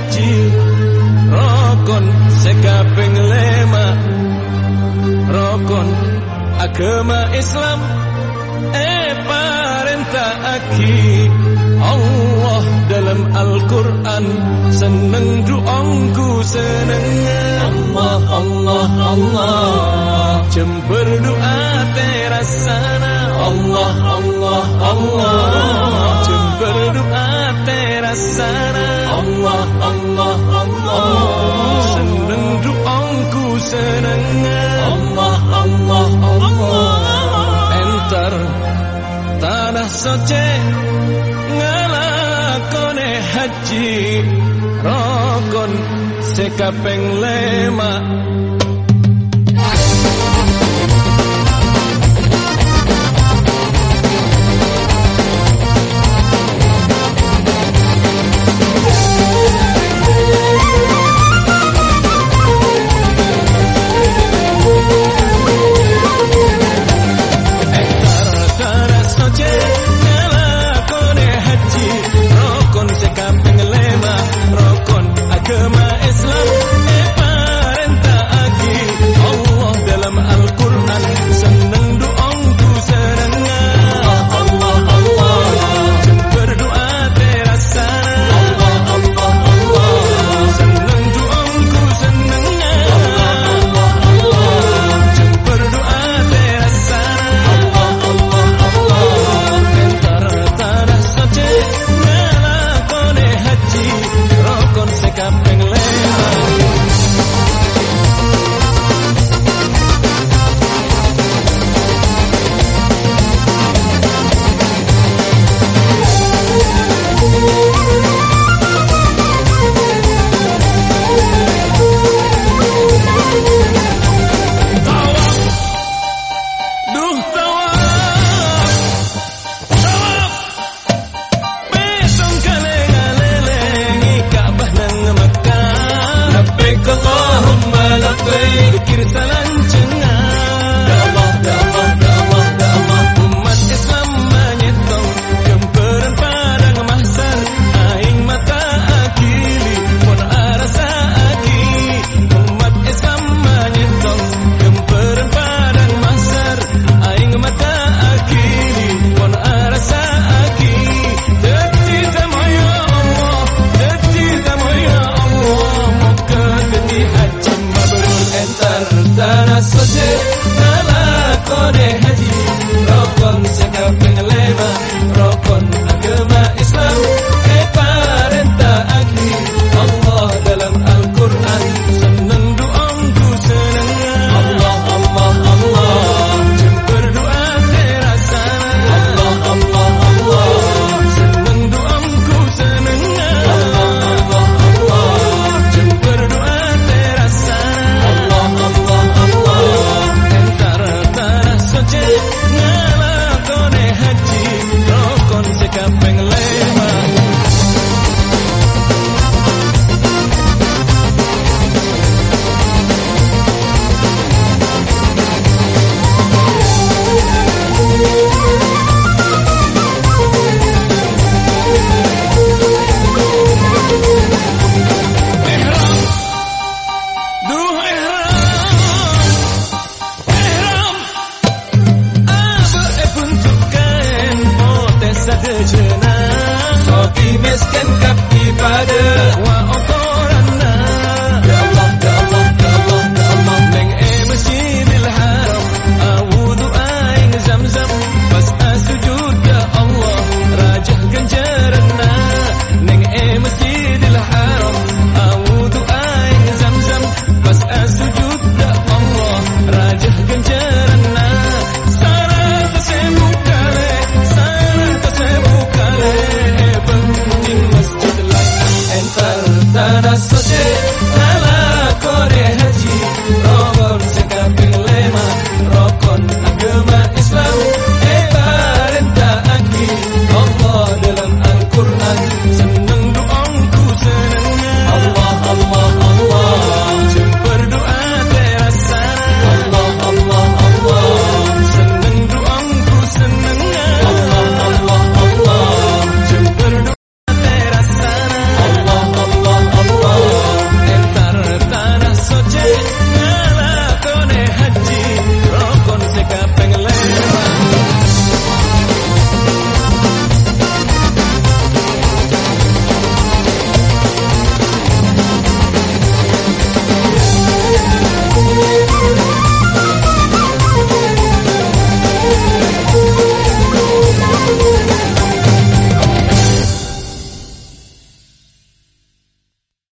Haji rokon sekaping lema. Rokon agama Islam. Eh parenta aki. Allah dalam Al-Quran. Seneng doangku seneng Allah Allah Allah. Jember doa terasana Allah seneng Allah Allah Allah. Enter tanah soce ngelakone haji rokon sekapeng lema 노래해. pada dejena Sogi miskin kaki sana soce